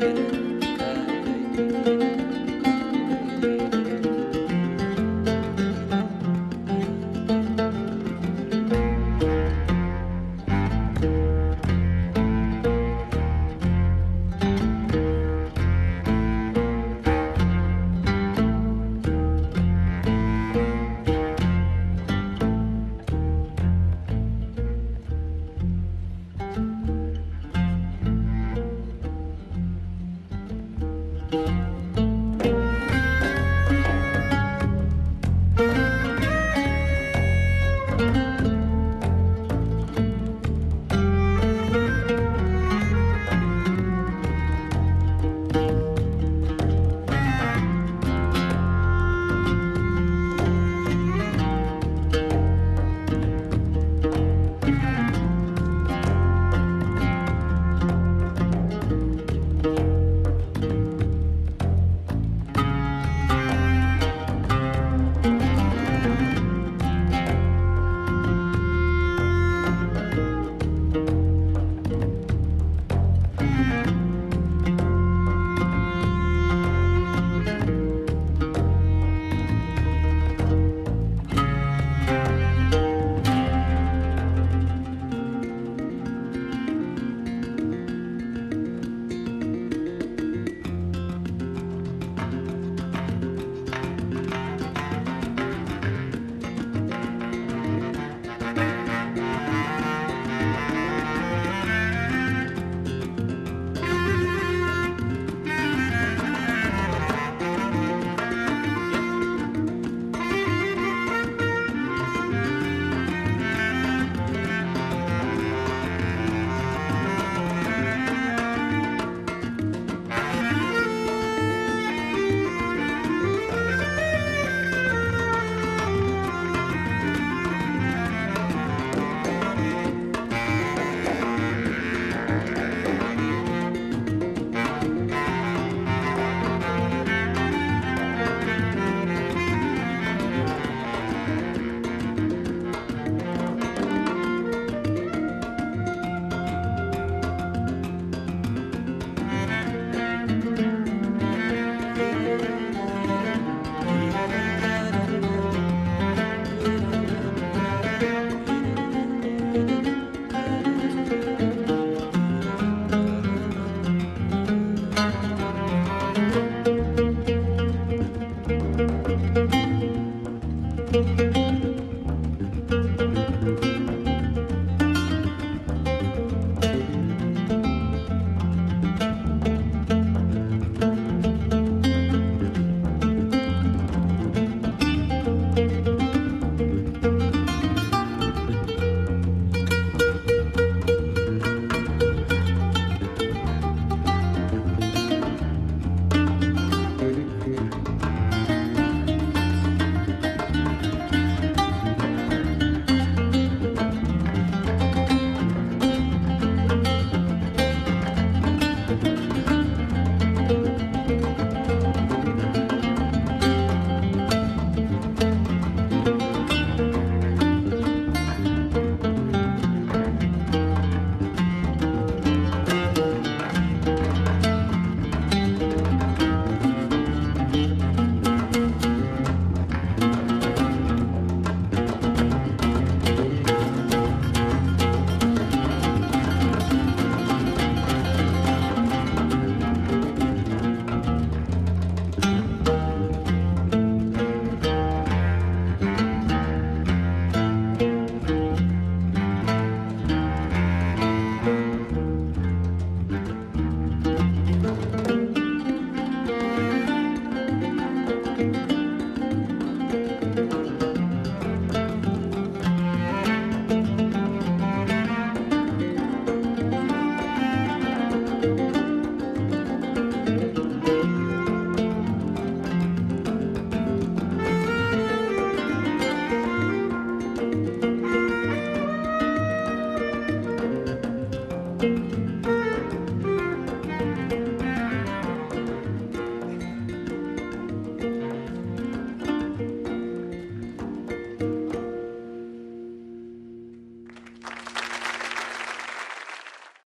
you. Bye.